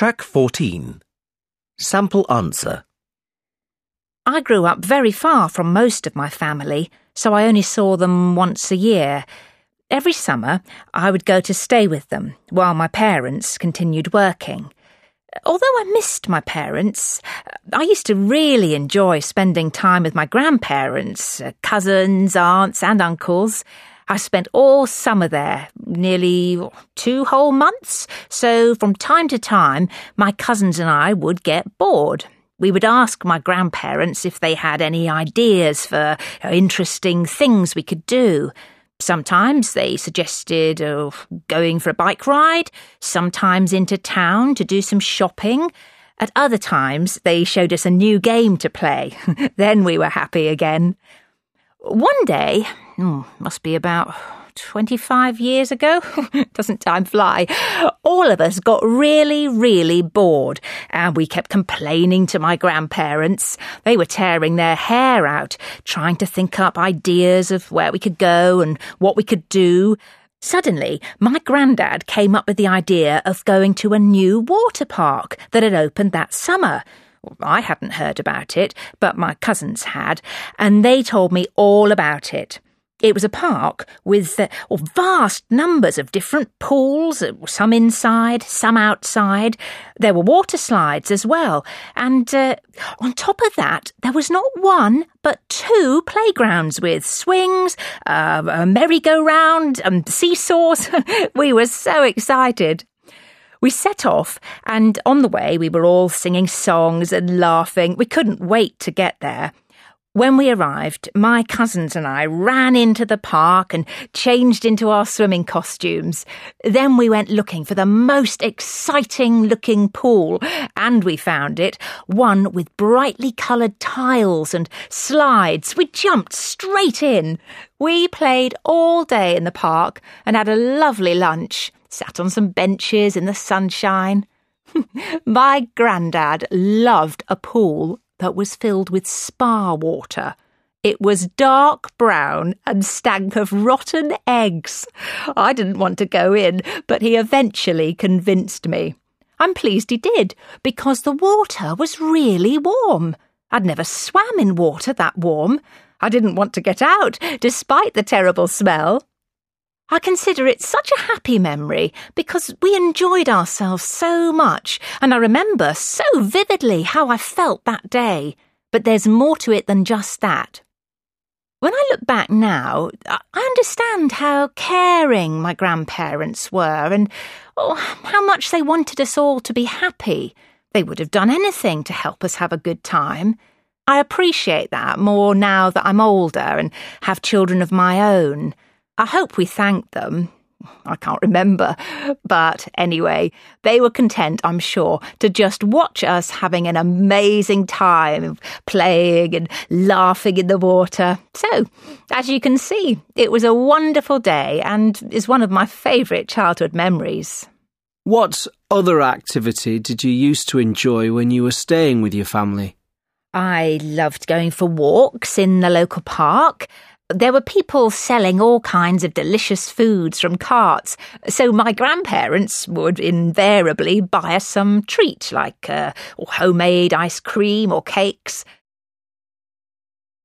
Track 14. Sample answer. I grew up very far from most of my family, so I only saw them once a year. Every summer, I would go to stay with them while my parents continued working. Although I missed my parents, I used to really enjoy spending time with my grandparents, uh, cousins, aunts, and uncles. I spent all summer there, nearly two whole months, so from time to time, my cousins and I would get bored. We would ask my grandparents if they had any ideas for interesting things we could do. Sometimes they suggested uh, going for a bike ride, sometimes into town to do some shopping. At other times, they showed us a new game to play. then we were happy again. One day, hmm, must be about 25 years ago, doesn't time fly, all of us got really, really bored and we kept complaining to my grandparents. They were tearing their hair out, trying to think up ideas of where we could go and what we could do. Suddenly, my granddad came up with the idea of going to a new water park that had opened that summer. I hadn't heard about it, but my cousins had, and they told me all about it. It was a park with uh, vast numbers of different pools, uh, some inside, some outside. There were water slides as well. And uh, on top of that, there was not one, but two playgrounds with swings, uh, a merry-go-round, and seesaws. we were so excited. We set off, and on the way, we were all singing songs and laughing. We couldn't wait to get there. When we arrived, my cousins and I ran into the park and changed into our swimming costumes. Then we went looking for the most exciting looking pool, and we found it one with brightly coloured tiles and slides. We jumped straight in. We played all day in the park and had a lovely lunch, sat on some benches in the sunshine. my grandad loved a pool that was filled with spa water. It was dark brown and stank of rotten eggs. I didn't want to go in, but he eventually convinced me. I'm pleased he did, because the water was really warm. I'd never swam in water that warm. I didn't want to get out, despite the terrible smell. I consider it such a happy memory because we enjoyed ourselves so much, and I remember so vividly how I felt that day. But there's more to it than just that. When I look back now, I understand how caring my grandparents were and oh, how much they wanted us all to be happy. They would have done anything to help us have a good time. I appreciate that more now that I'm older and have children of my own. I hope we thanked them. I can't remember. But anyway, they were content, I'm sure, to just watch us having an amazing time playing and laughing in the water. So, as you can see, it was a wonderful day and is one of my favourite childhood memories. What other activity did you used to enjoy when you were staying with your family? I loved going for walks in the local park there were people selling all kinds of delicious foods from carts, so my grandparents would invariably buy us some treat like uh, homemade ice cream or cakes.